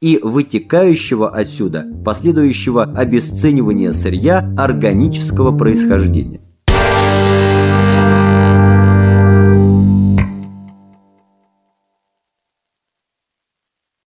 и вытекающего отсюда последующего обесценивания сырья органического происхождения.